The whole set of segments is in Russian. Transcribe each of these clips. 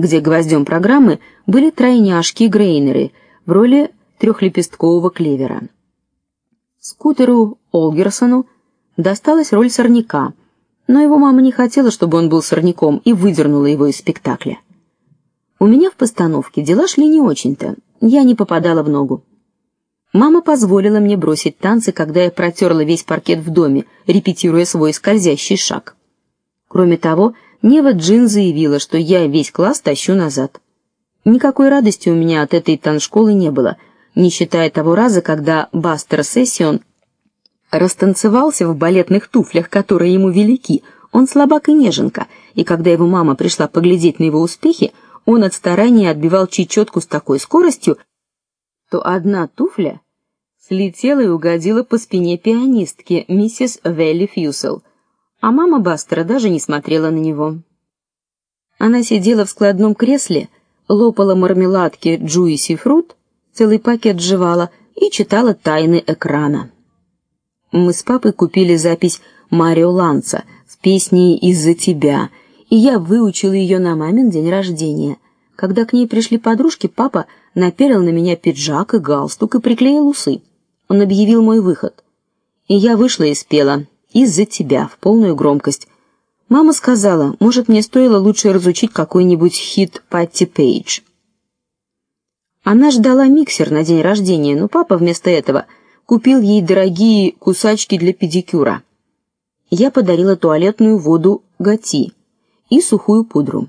где гвоздем программы были тройняшки Грейнеры в роли трехлепесткового клевера. Скутеру Олгерсону досталась роль сорняка, но его мама не хотела, чтобы он был сорняком, и выдернула его из спектакля. У меня в постановке дела шли не очень-то. Я не попадала в ногу. Мама позволила мне бросить танцы, когда я протерла весь паркет в доме, репетируя свой скользящий шаг. Кроме того, Нева Джин заявила, что я весь класс тащу назад. Никакой радости у меня от этой танцшколы не было, не считая того раза, когда Бастер Сессион растанцевался в балетных туфлях, которые ему велики. Он слабак и неженка, и когда его мама пришла поглядеть на его успехи, он от старания отбивал чечетку с такой скоростью, то одна туфля слетела и угодила по спине пианистки, миссис Велли Фьюсел, а мама Бастера даже не смотрела на него. Она сидела в складном кресле, лопала мармеладки Juicy Fruit, целый пакет жевала и читала тайны экрана. Мы с папой купили запись Марио Ланца с песней Из-за тебя и я выучила ее на мамин день рождения. Когда к ней пришли подружки, папа наперил на меня пиджак и галстук и приклеил усы. Он объявил мой выход. И я вышла и спела из-за тебя в полную громкость. Мама сказала, может, мне стоило лучше разучить какой-нибудь хит Патти Пейдж. Она ждала миксер на день рождения, но папа вместо этого купил ей дорогие кусачки для педикюра. Я подарила туалетную воду Гати и сухую пудру.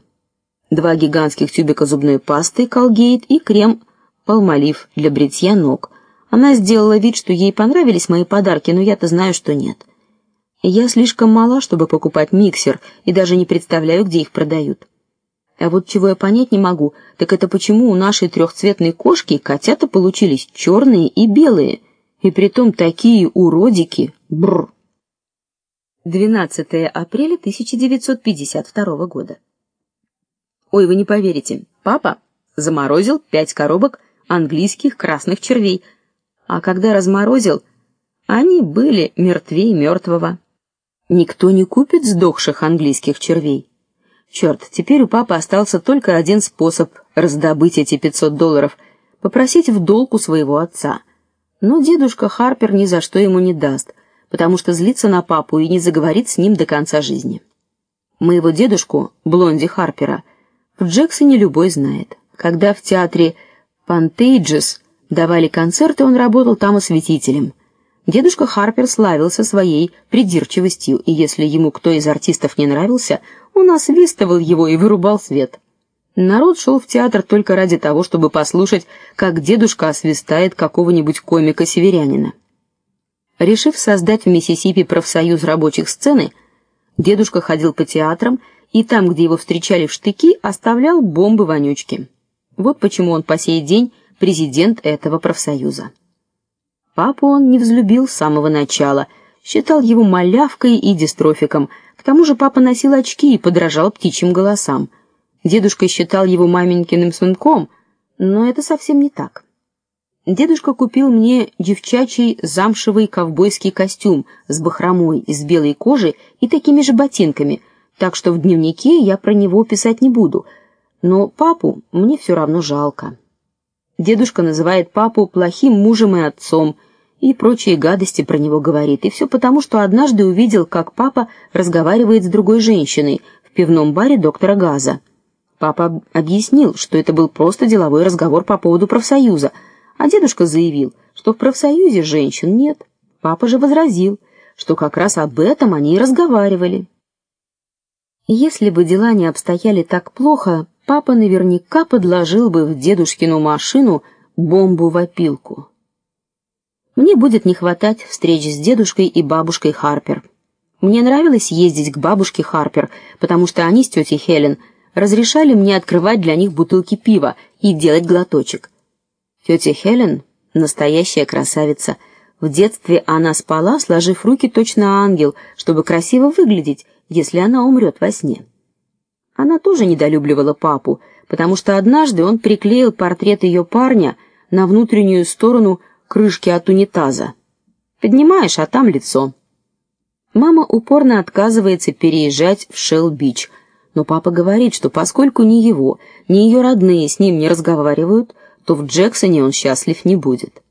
Два гигантских тюбика зубной пасты Colgate и крем Palmolive для бритья ног. Она сделала вид, что ей понравились мои подарки, но я-то знаю, что нет. Я слишком мала, чтобы покупать миксер, и даже не представляю, где их продают. А вот чего я понять не могу, так это почему у нашей трехцветной кошки котята получились черные и белые, и притом такие уродики. Бр. 12 апреля 1952 года. Ой, вы не поверите. Папа заморозил пять коробок английских красных червей. А когда разморозил, они были мертвее мертвого. Никто не купит сдохших английских червей. Черт, теперь у папы остался только один способ раздобыть эти 500 долларов попросить в долг у своего отца. Но дедушка Харпер ни за что ему не даст потому что злится на папу и не заговорит с ним до конца жизни. Моего дедушку, Блонди Харпера, в Джексоне любой знает. Когда в театре Пантейджес давали концерты, он работал там осветителем. Дедушка Харпер славился своей придирчивостью, и если ему кто из артистов не нравился, он освистывал его и вырубал свет. Народ шел в театр только ради того, чтобы послушать, как дедушка освистает какого-нибудь комика-северянина. Решив создать в Миссисипи профсоюз рабочих сцены, дедушка ходил по театрам и там, где его встречали в штыки, оставлял бомбы-вонючки. Вот почему он по сей день президент этого профсоюза. Папу он не взлюбил с самого начала, считал его малявкой и дистрофиком. К тому же папа носил очки и подражал птичьим голосам. Дедушка считал его маменькиным сынком, но это совсем не так. Дедушка купил мне девчачий замшевый ковбойский костюм с бахромой из белой кожи и такими же ботинками, так что в дневнике я про него писать не буду. Но папу мне все равно жалко. Дедушка называет папу плохим мужем и отцом и прочие гадости про него говорит, и все потому, что однажды увидел, как папа разговаривает с другой женщиной в пивном баре доктора Газа. Папа объяснил, что это был просто деловой разговор по поводу профсоюза а дедушка заявил, что в профсоюзе женщин нет. Папа же возразил, что как раз об этом они и разговаривали. Если бы дела не обстояли так плохо, папа наверняка подложил бы в дедушкину машину бомбу в опилку. Мне будет не хватать встреч с дедушкой и бабушкой Харпер. Мне нравилось ездить к бабушке Харпер, потому что они с тетей Хелен разрешали мне открывать для них бутылки пива и делать глоточек. Тетя Хелен настоящая красавица. В детстве она спала, сложив руки точно ангел, чтобы красиво выглядеть, если она умрет во сне. Она тоже недолюбливала папу, потому что однажды он приклеил портрет ее парня на внутреннюю сторону крышки от унитаза. Поднимаешь, а там лицо. Мама упорно отказывается переезжать в Шелл-Бич, но папа говорит, что поскольку ни его, ни ее родные с ним не разговаривают, то в Джексоне он счастлив не будет.